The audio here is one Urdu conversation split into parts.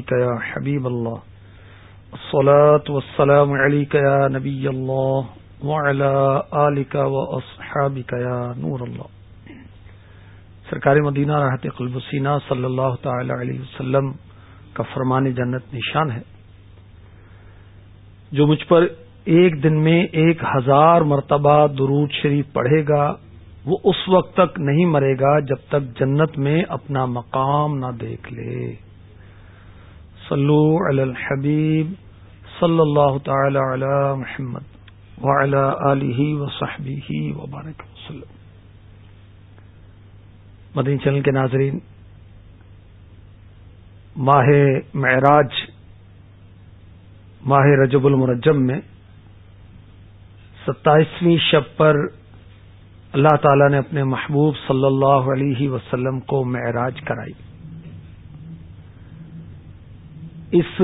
يا حبيب الله. الصلاة والسلام عليك يا نبي الله وعلى آلك وأصحابك يا نور الله. سرکار مدینہ راحت قلب سینہ صلی اللہ تعالی علیہ وسلم کا فرمان جنت نشان ہے۔ جو مجھ پر ایک دن میں ایک ہزار مرتبہ درود شریف پڑھے گا، وہ اس وقت تک نہیں مرے گا جب تک جنت میں اپنا مقام نہ دیکھ لے۔ صلو علی الحبیب صلی اللہ تعالی علی محمد وعلی آلہ وصحبہ وبارک وسلم. مدنی چینل کے ناظرین، ماہ معراج، ماہ رجب المرجم میں ستائیسویں شب پر اللہ تعالی نے اپنے محبوب صلی اللہ علیہ وسلم کو معراج کرائی۔ اس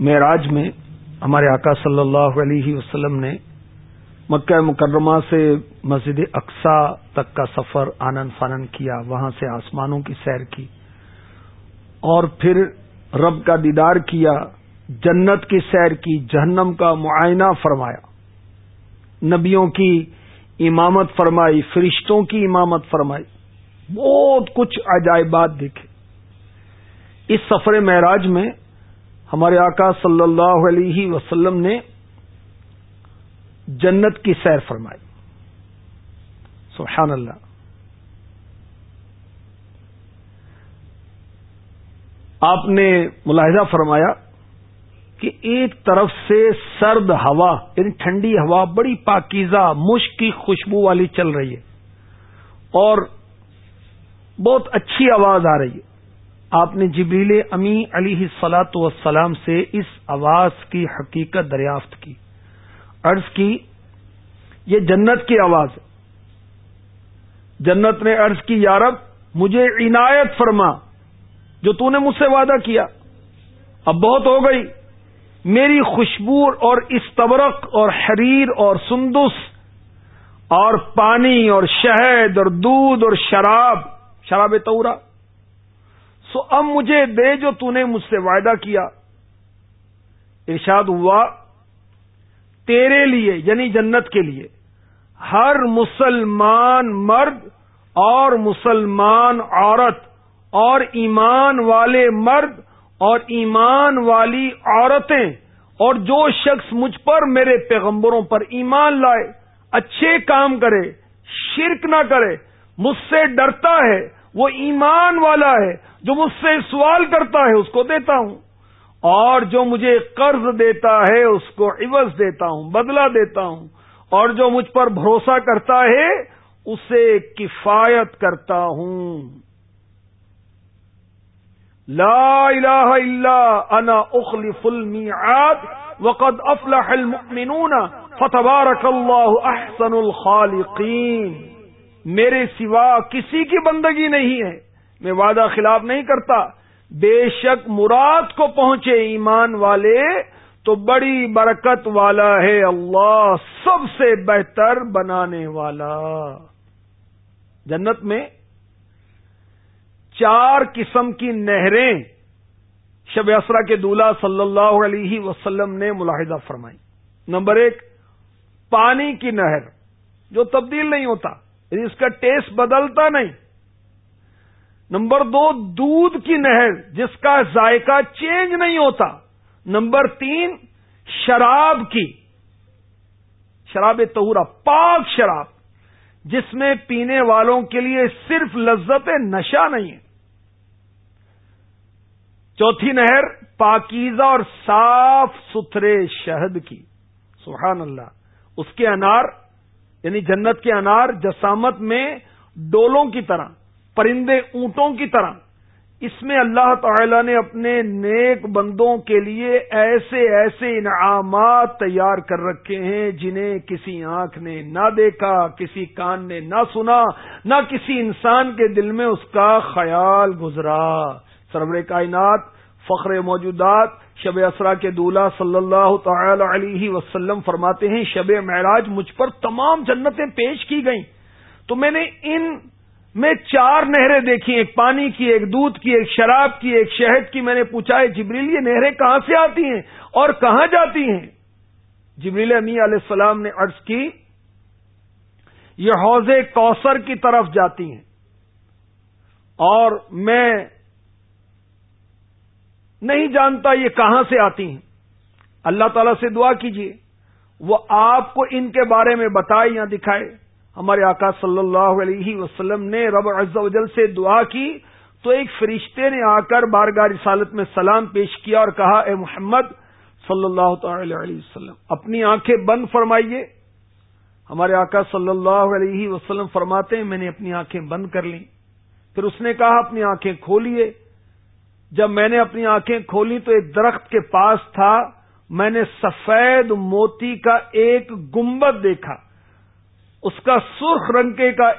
معراج میں ہمارے آقا صلی اللہ علیہ وسلم نے مکہ مکرمہ سے مسجد اقسا تک کا سفر آنند فانن کیا، وہاں سے آسمانوں کی سیر کی اور پھر رب کا دیدار کیا، جنت کی سیر کی، جہنم کا معائنہ فرمایا۔ نبیوں کی امامت فرمائی، فرشتوں کی امامت فرمائی۔ بہت کچھ عجائبات دیکھے۔ اس سفر معراج میں ہمارے آقا صلی اللہ علیہ وسلم نے جنت کی سیر فرمائی۔ سبحان اللہ۔ آپ نے ملاحظہ فرمایا کہ ایک طرف سے سرد ہوا یعنی ٹھنڈی ہوا، بڑی پاکیزہ، مشک کی خوشبو والی چل رہی ہے اور بہت اچھی آواز آ رہی ہے۔ آپ نے جبریل امی علی سلاۃ وسلام سے اس آواز کی حقیقت دریافت کی۔ عرض کی، یہ جنت کی آواز۔ ہے جنت نے عرض کی یارب مجھے عنایت فرما جو تو نے مجھ سے وعدہ کیا۔ اب بہت ہو گئی۔ میری خوشبو اور استبرق اور حریر اور سندس اور پانی اور شہد اور دودھ اور شراب شراب تورا۔ سو اب مجھے دے جو تو نے مجھ سے وعدہ کیا۔ ارشاد ہوا، تیرے لیے یعنی جنت کے لیے۔ ہر مسلمان مرد اور مسلمان عورت اور ایمان والے مرد اور ایمان والی عورتیں اور جو شخص مجھ پر میرے پیغمبروں پر ایمان لائے، اچھے کام کرے، شرک نہ کرے، مجھ سے ڈرتا ہے، وہ ایمان والا ہے جو مجھ سے سوال کرتا ہے اس کو دیتا ہوں اور جو مجھے قرض دیتا ہے اس کو عوض دیتا ہوں، بدلہ دیتا ہوں۔ اور جو مجھ پر بھروسہ کرتا ہے، اسے کفایت کرتا ہوں۔ لا الہ الا انا اخلف المیعاد وقد افلح المؤمنون فتبارک اللہ احسن الخالقین۔ میرے سوا کسی کی بندگی نہیں ہے۔ میں وعدہ خلاف نہیں کرتا۔ بے شک مراد کو پہنچے ایمان والے تو بڑی برکت والا ہے اللہ سب سے بہتر بنانے والا۔ جنت میں چار قسم کی نہریں شب اسرا کے دولہ صلی اللہ علیہ وسلم نے ملاحظہ فرمائی۔ نمبر ایک، پانی کی نہر جو تبدیل نہیں ہوتا یعنی اس کا ٹیسٹ بدلتا نہیں۔ نمبر دو، دودھ کی نہر، جس کا ذائقہ چینج نہیں ہوتا۔ نمبر تین، شراب کی۔ شراب تہورا پاک شراب، جس میں پینے والوں کے لیے صرف لذت نشہ نہیں ہے۔ چوتھی نہر، پاکیزہ اور صاف ستھرے شہد کی۔ سبحان اللہ۔ اس کے انار یعنی جنت کے انار، جسامت میں ڈولوں کی طرح۔ پرندے اونٹوں کی طرح۔ اس میں اللہ تعالی نے اپنے نیک بندوں کے لیے ایسے ایسے انعامات تیار کر رکھے ہیں جنہیں کسی آنکھ نے نہ دیکھا، کسی کان نے نہ سنا، نہ کسی انسان کے دل میں اس کا خیال گزرا۔ سرور کائنات، فخر موجودات، شب اسرا کے دولہ صلی اللہ تعالی علیہ وسلم فرماتے ہیں، شب معراج مجھ پر تمام جنتیں پیش کی گئیں۔ تو میں نے ان میں چار نہریں دیکھی، ایک پانی کی، ایک دودھ کی، ایک شراب کی، ایک شہد کی، میں نے پوچھا ہے جبریل، یہ نہریں کہاں سے آتی ہیں اور کہاں جاتی ہیں؟ جبریل امی علیہ السلام نے عرض کی، یہ حوض کوثر کی طرف جاتی ہیں اور میں نہیں جانتا یہ کہاں سے آتی ہیں۔ اللہ تعالی سے دعا کیجیے وہ آپ کو ان کے بارے میں بتائے یا دکھائے۔ ہمارے آقا صلی اللہ علیہ وسلم نے رب عز و جل سے دعا کی تو ایک فرشتے نے آ کر بارگاہ رسالت میں سلام پیش کیا اور کہا، اے محمد صلی اللہ تعالی علیہ وسلم، اپنی آنکھیں بند فرمائیے۔ ہمارے آقا صلی اللہ علیہ وسلم فرماتے ہیں، میں نے اپنی آنکھیں بند کر لی پھر اس نے کہا، اپنی آنکھیں کھولیے۔ جب میں نے اپنی آنکھیں کھولی تو ایک درخت کے پاس تھا، میں نے سفید موتی کا ایک گمبد دیکھا۔ اس کا سرخ رنگ کا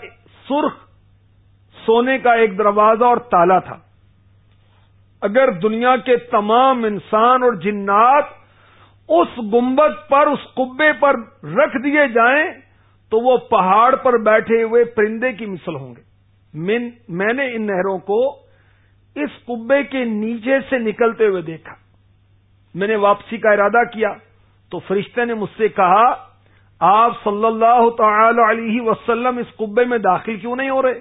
سرخ سونے کا ایک دروازہ اور تالا تھا۔ اگر دنیا کے تمام انسان اور جنات اس گمبد پر، اس کبے پر رکھ دیے جائیں، تو وہ پہاڑ پر بیٹھے ہوئے پرندے کی مثل ہوں گے۔ میں نے ان نہروں کو اس کبے کے نیچے سے نکلتے ہوئے دیکھا۔ میں نے واپسی کا ارادہ کیا تو فرشتے نے مجھ سے کہا آپ صلی اللہ تعالی علیہ وسلم اس کبے میں داخل کیوں نہیں ہو رہے؟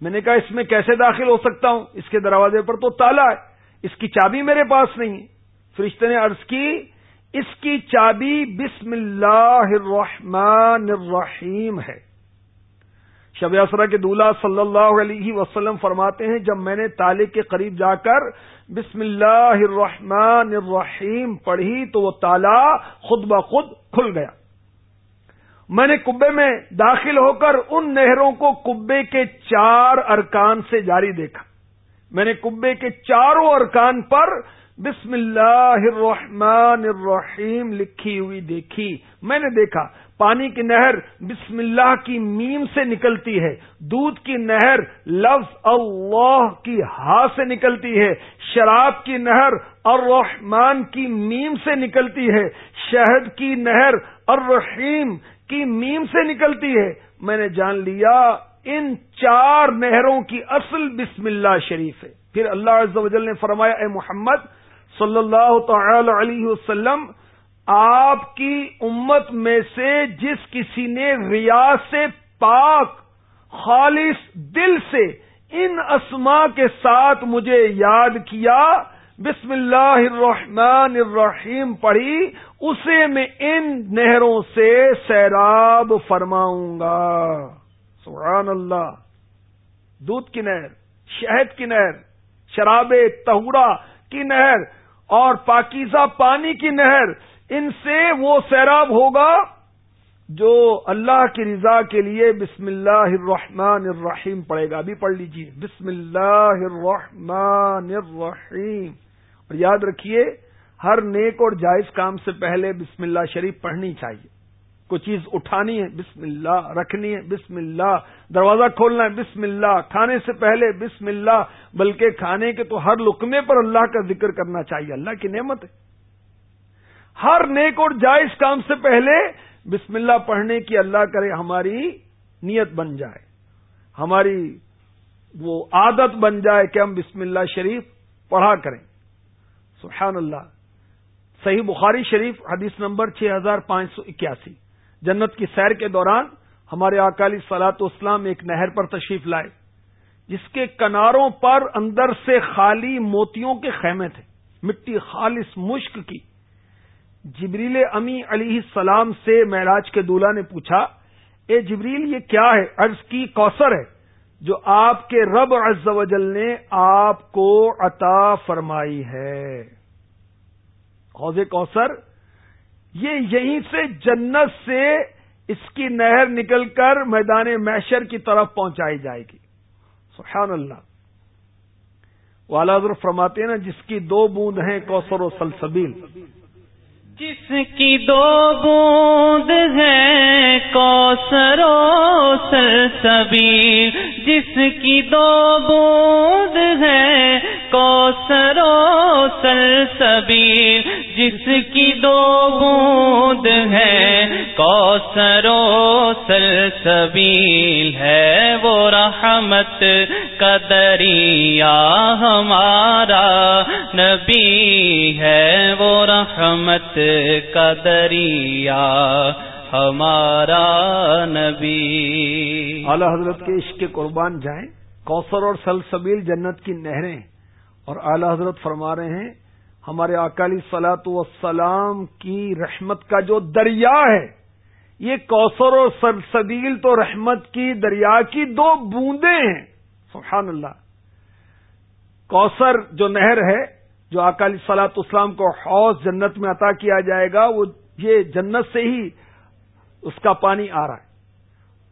میں نے کہا، اس میں کیسے داخل ہو سکتا ہوں؟ اس کے دروازے پر تو تالا ہے، اس کی چابی میرے پاس نہیں ہے۔ فرشتے نے عرض کی، اس کی چابی بسم اللہ الرحمن الرحیم ہے۔ شب اسرا کے دولہ صلی اللہ علیہ وسلم فرماتے ہیں، جب میں نے تالے کے قریب جا کر بسم اللہ الرحمن الرحیم پڑھی تو وہ تالا خود بخود کھل گیا۔ میں نے کبے میں داخل ہو کر ان نہروں کو کبے کے چار ارکان سے جاری دیکھا۔ میں نے کبے کے چاروں ارکان پر بسم اللہ الرحمن الرحیم لکھی ہوئی دیکھی۔ میں نے دیکھا، پانی کی نہر بسم اللہ کی میم سے نکلتی ہے، دودھ کی نہر لفظ اللہ کی ہا سے نکلتی ہے، شراب کی نہر الرحمن کی میم سے نکلتی ہے، شہد کی نہر الرحیم کی میم سے نکلتی ہے۔ میں نے جان لیا، ان چار نہروں کی اصل بسم اللہ شریف ہے۔ پھر اللہ عز و جل نے فرمایا، اے محمد صلی اللہ تعالی علیہ وسلم، آپ کی امت میں سے جس کسی نے ریاض سے پاک، خالص دل سے ان اسما کے ساتھ مجھے یاد کیا، بسم اللہ الرحمن الرحیم پڑھی اسے میں ان نہروں سے سیراب فرماؤں گا۔ سبحان اللہ۔ دودھ کی نہر، شہد کی نہر، شراب تہورا کی نہر اور پاکیزہ پانی کی نہر، ان سے وہ سیراب ہوگا جو اللہ کی رضا کے لیے بسم اللہ الرحمن الرحیم پڑھے گا۔ ابھی پڑھ لیجیے بسم اللہ الرحمن الرحیم۔ اور یاد رکھیے ہر نیک اور جائز کام سے پہلے بسم اللہ شریف پڑھنی چاہیے۔ کوئی چیز اٹھانی ہے، بسم اللہ، رکھنی ہے، بسم اللہ۔ دروازہ کھولنا ہے، بسم اللہ۔ کھانے سے پہلے بسم اللہ، بلکہ کھانے کے تو ہر لکمے پر اللہ کا ذکر کرنا چاہیے۔ اللہ کی نعمت ہے۔ ہر نیک اور جائز کام سے پہلے بسم اللہ پڑھنے کی اللہ کرے ہماری نیت بن جائے۔ ہماری وہ عادت بن جائے کہ ہم بسم اللہ شریف پڑھا کریں۔ سبحان اللہ۔ صحیح بخاری شریف حدیث نمبر چھ ہزار پانچ سو اکیاسی۔ جنت کی سیر کے دوران ہمارے اکالی سلاط اسلام ایک نہر پر تشریف لائے، جس کے کناروں پر اندر سے خالی موتیوں کے خیمے تھے، مٹی خالص مشک کی۔ جبریل امی علی السلام سے معراج کے دولہ نے پوچھا، اے جبریل، یہ کیا ہے؟ عرض کی کوثر ہے جو آپ کے رب عز و جل نے آپ کو عطا فرمائی ہے۔ حوض کوثر، یہ یہیں سے جنت سے اس کی نہر نکل کر میدان میشر کی طرف پہنچائی جائے گی۔ سبحان اللہ۔ والا فرماتے ہیں نا، جس کی دو بوند ہیں کوثر و سلسبیل۔ جس کی دو بوند ہے کوسرو سلسبیل۔ جس کی دو بوند ہے کوسرو سلسبیل جس کی دو بوند ہے کوسرو سلسبیل ہے وہ رحمت کا دریا ہمارا نبی ہے، وہ رحمت کا دریا ہمارا نبی۔ اعلی حضرت کے عشق قربان جائیں، کوثر اور سلسبیل جنت کی نہریں اور اعلی حضرت فرما رہے ہیں، ہمارے اکالی سلاط وسلام کی رحمت کا جو دریا ہے، یہ کوثر اور سلسبیل تو رحمت کی دریا کی دو بوندیں ہیں۔ سبحان اللہ۔ کوثر جو نہر ہے، جو اکالی سلاط اسلام کو حوض جنت میں عطا کیا جائے گا، وہ یہ جنت سے ہی اس کا پانی آ رہا ہے۔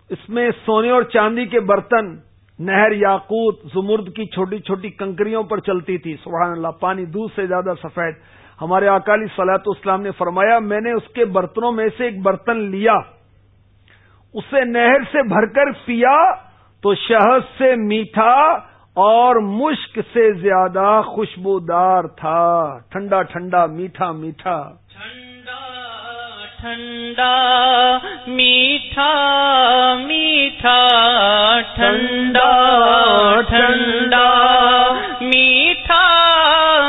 اس میں سونے اور چاندی کے برتن نہر یاقوت زمرد کی چھوٹی چھوٹی کنکریوں پر چلتی تھی۔ سبحان اللہ، پانی دودھ سے زیادہ سفید۔ ہمارے اکالی سلاط اسلام نے فرمایا، میں نے اس کے برتنوں میں سے ایک برتن لیا۔ اسے نہر سے بھر کر پیا تو شہد سے میٹھا اور مشک سے زیادہ خوشبودار تھا۔ ٹھنڈا ٹھنڈا، میٹھا میٹھا۔ ٹھنڈا، میٹھا میٹھا، ٹھنڈا ٹھنڈا، میٹھا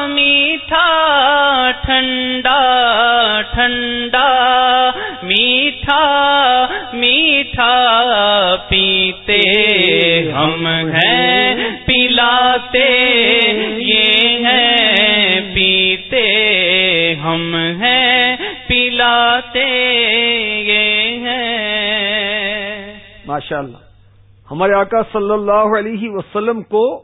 میٹھا، ٹھنڈا ٹھنڈا، میٹھا میٹھا، پیتے ہم ہیں، پلاتے یہ ماشاء اللہ ہمارے آقا صلی اللہ علیہ وسلم کو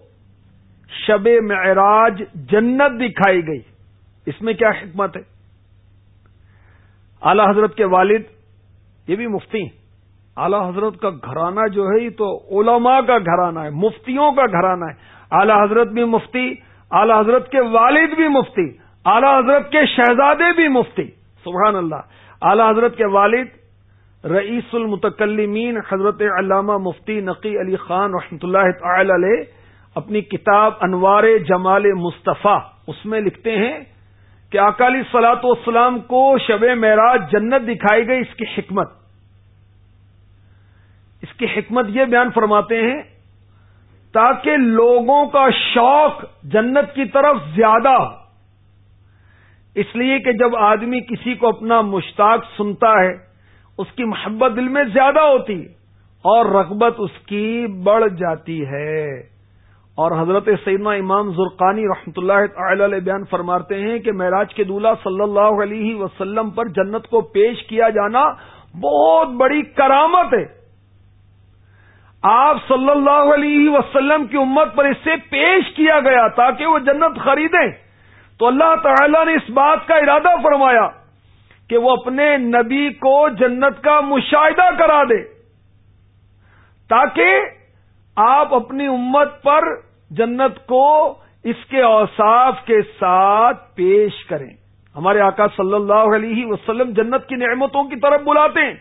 شب معراج جنت دکھائی گئی۔ اس میں کیا حکمت ہے؟ اعلی حضرت کے والد یہ بھی مفتی اعلی حضرت کا گھرانہ جو ہے یہ تو علماء کا گھرانہ ہے، مفتیوں کا گھرانہ ہے۔ اعلی حضرت بھی مفتی، اعلی حضرت کے والد بھی مفتی، اعلی حضرت کے شہزادے بھی مفتی۔ سبحان اللہ۔ اعلی حضرت کے والد رئیس المتکلمین حضرت علامہ مفتی نقی علی خان رحمۃ اللہ تعالی علیہ اپنی کتاب انوار جمال مصطفیٰ، اس میں لکھتے ہیں کہ اکالی سلاط والسلام کو شب معراج جنت دکھائی گئی، اس کی حکمت۔ اس کی حکمت یہ بیان فرماتے ہیں، تاکہ لوگوں کا شوق جنت کی طرف زیادہ اس لیے کہ جب آدمی کسی کو اپنا مشتاق سنتا ہے اس کی محبت دل میں زیادہ ہوتی اور رغبت اس کی بڑھ جاتی ہے۔ اور حضرت سیدنا امام زرقانی رحمۃ اللہ تعالی علیہ بیان فرماتے ہیں کہ معراج کے دولہ صلی اللہ علیہ وسلم پر جنت کو پیش کیا جانا بہت بڑی کرامت ہے۔ آپ صلی اللہ علیہ وسلم کی امت پر اسے پیش کیا گیا تاکہ وہ جنت خریدیں۔ تو اللہ تعالی نے اس بات کا ارادہ فرمایا۔ کہ وہ اپنے نبی کو جنت کا مشاہدہ کرا دے تاکہ آپ اپنی امت پر جنت کو اس کے اوصاف کے ساتھ پیش کریں۔ ہمارے آقا صلی اللہ علیہ وسلم جنت کی نعمتوں کی طرف بلاتے ہیں۔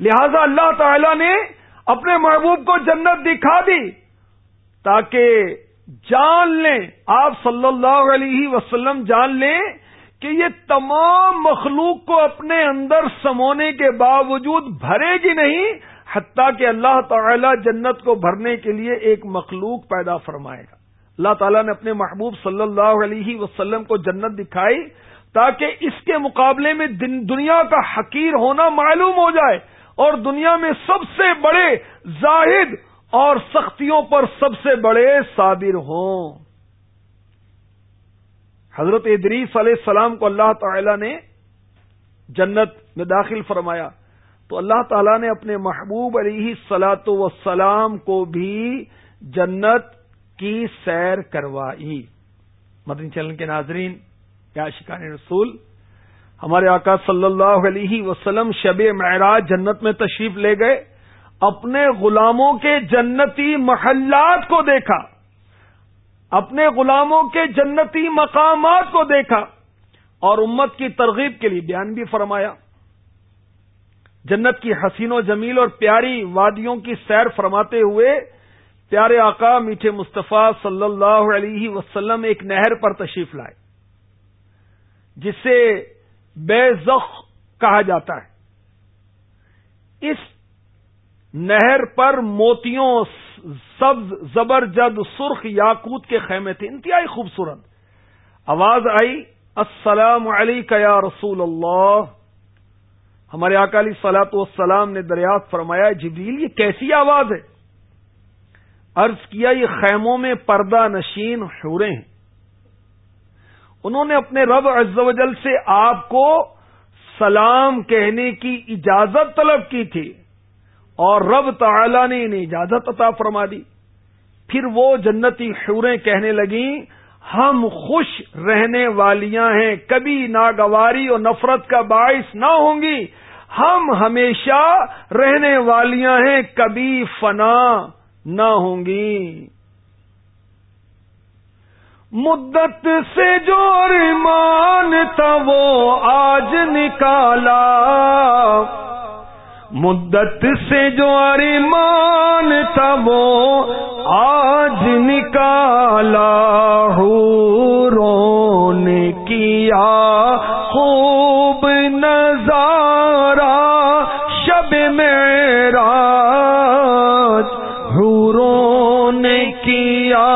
لہذا اللہ تعالی نے اپنے محبوب کو جنت دکھا دی تاکہ جان لیں۔ آپ صلی اللہ علیہ وسلم جان لیں کہ یہ تمام مخلوق کو اپنے اندر سمونے کے باوجود بھرے گی نہیں، حتیٰ کہ اللہ تعالی جنت کو بھرنے کے لیے ایک مخلوق پیدا فرمائے گا۔ اللہ تعالیٰ نے اپنے محبوب صلی اللہ علیہ وسلم کو جنت دکھائی تاکہ اس کے مقابلے میں دنیا کا حقیر ہونا معلوم ہو جائے اور دنیا میں سب سے بڑے زاہد اور سختیوں پر سب سے بڑے صابر ہوں۔ حضرت ادریس علیہ السلام کو اللہ تعالی نے جنت میں داخل فرمایا۔ تو اللہ تعالیٰ نے اپنے محبوب علیہ سلاۃ وسلام کو بھی جنت کی سیر کروائی۔ مدنی چلن کے ناظرین، یا شکان رسول، ہمارے آقا صلی اللہ علیہ وسلم شب معراج جنت میں تشریف لے گئے، اپنے غلاموں کے جنتی محلات کو دیکھا۔ اپنے غلاموں کے جنتی مقامات کو دیکھا اور امت کی ترغیب کے لیے بیان بھی فرمایا۔ جنت کی حسین و جمیل اور پیاری وادیوں کی سیر فرماتے ہوئے پیارے آقا میٹھے مصطفیٰ صلی اللہ علیہ وسلم ایک نہر پر تشریف لائے، جسے بے زخ کہا جاتا ہے۔ اس نہر پر موتیوں سبز زبرجد سرخ یاقوت کے خیمے تھے۔ انتہائی خوبصورت۔ آواز آئی، السلام علیکم یا رسول اللہ۔ ہمارے اکالی سلاط والسلام نے دریافت فرمایا، جبریل، یہ کیسی آواز ہے؟ عرض کیا، یہ خیموں میں پردہ نشین حورے ہیں۔ انہوں نے اپنے رب عز و جل سے آپ کو سلام کہنے کی اجازت طلب کی تھی۔ اور رب تعالی نے انہیں اجازت عطا فرما دی۔ پھر وہ جنتی حوریں کہنے لگیں، ہم خوش رہنے والیاں ہیں، کبھی ناگواری اور نفرت کا باعث نہ ہوں گی۔ ہم ہمیشہ رہنے والیاں ہیں، کبھی فنا نہ ہوں گی۔ مدت سے جو ریمان تھا، وہ آج نکالا۔ مدت سے جو ارمان تھا وہ آج نکالا نے کیا، خوب نظارہ، شب میرا حوروں نے کیا،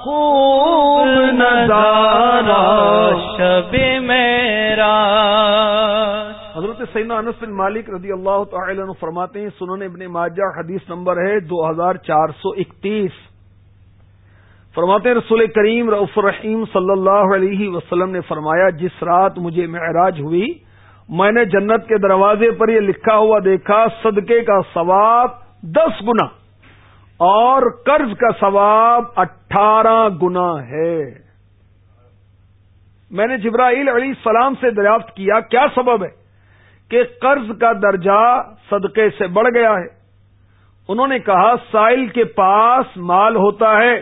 خوب نظارہ، شب میرا سینا انس بن مالک رضی اللہ تعالی عنہ فرماتے ہیں، سنن ابن ماجہ حدیث نمبر ہے دو ہزار چار سو اکتیس۔ فرماتے رسول کریم رعف الرحیم صلی اللہ علیہ وسلم نے فرمایا، جس رات مجھے معراج ہوئی، میں نے جنت کے دروازے پر یہ لکھا ہوا دیکھا، صدقے کا ثواب دس گنا اور قرض کا ثواب اٹھارہ گنا ہے۔ میں نے جبرائیل علیہ السلام سے دریافت کیا کیا سبب ہے؟ کہ قرض کا درجہ صدقے سے بڑھ گیا ہے۔ انہوں نے کہا، سائل کے پاس مال ہوتا ہے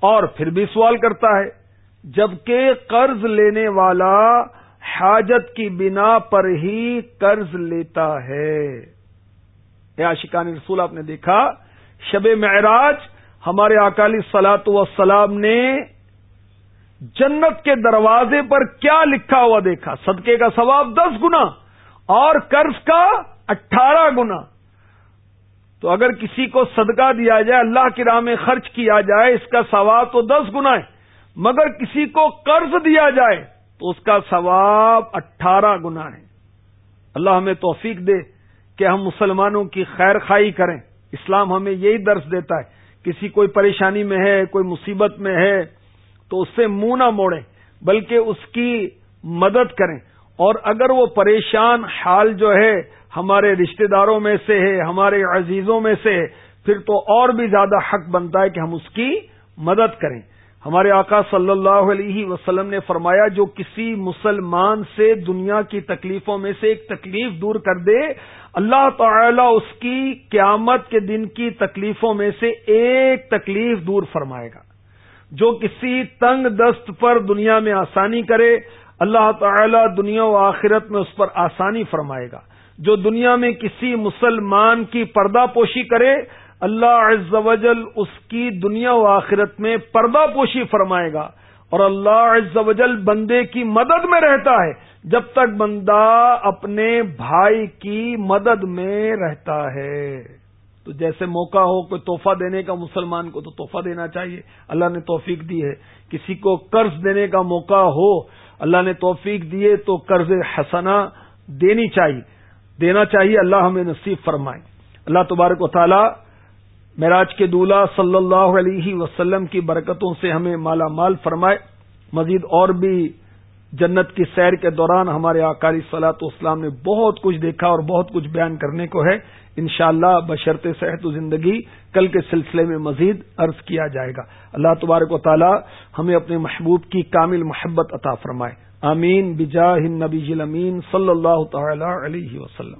اور پھر بھی سوال کرتا ہے، جبکہ قرض لینے والا حاجت کی بنا پر ہی قرض لیتا ہے۔ یا شکان رسول، آپ نے دیکھا، شب معراج ہمارے اکالی سلاط وسلام نے جنت کے دروازے پر کیا لکھا ہوا دیکھا؟ صدقے کا ثواب دس گنا اور قرض کا اٹھارہ گنا۔ تو اگر کسی کو صدقہ دیا جائے، اللہ کی راہ میں خرچ کیا جائے، اس کا ثواب تو دس گنا ہے، مگر کسی کو قرض دیا جائے تو اس کا ثواب اٹھارہ گنا ہے۔ اللہ ہمیں توفیق دے کہ ہم مسلمانوں کی خیر خائی کریں۔ اسلام ہمیں یہی درس دیتا ہے، کسی کوئی پریشانی میں ہے، کوئی مصیبت میں ہے تو اس سے منہ نہ موڑیں، بلکہ اس کی مدد کریں۔ اور اگر وہ پریشان حال جو ہے ہمارے رشتہ داروں میں سے ہے، ہمارے عزیزوں میں سے ہے، پھر تو اور بھی زیادہ حق بنتا ہے کہ ہم اس کی مدد کریں۔ ہمارے آقا صلی اللہ علیہ وسلم نے فرمایا، جو کسی مسلمان سے دنیا کی تکلیفوں میں سے ایک تکلیف دور کر دے، اللہ تعالی اس کی قیامت کے دن کی تکلیفوں میں سے ایک تکلیف دور فرمائے گا۔ جو کسی تنگ دست پر دنیا میں آسانی کرے، اللہ تعالی دنیا و آخرت میں اس پر آسانی فرمائے گا۔ جو دنیا میں کسی مسلمان کی پردہ پوشی کرے، اللہ عز و جل اس کی دنیا و آخرت میں پردہ پوشی فرمائے گا۔ اور اللہ عز و جل بندے کی مدد میں رہتا ہے، جب تک بندہ اپنے بھائی کی مدد میں رہتا ہے۔ تو جیسے موقع ہو کوئی تحفہ دینے کا مسلمان کو تو تحفہ دینا چاہیے۔ اللہ نے توفیق دی ہے۔ کسی کو قرض دینے کا موقع ہو، اللہ نے توفیق دیے تو قرض حسنا دینی چاہیے۔ دینا چاہیے، اللہ ہمیں نصیب فرمائے۔ اللہ تبارک و تعالی معراج کے دولہ صلی اللہ علیہ وسلم کی برکتوں سے ہمیں مالا مال فرمائے۔ مزید اور بھی جنت کی سیر کے دوران ہمارے آکاری سلاط اسلام نے بہت کچھ دیکھا اور بہت کچھ بیان کرنے کو ہے۔ انشاءاللہ اللہ بشرط صحت و زندگی کل کے سلسلے میں مزید عرض کیا جائے گا۔ اللہ تبارک و تعالی ہمیں اپنے محبوب کی کامل محبت عطا فرمائے۔ آمین۔ بجاہ نبی امین صلی اللہ تعالی علیہ وسلم۔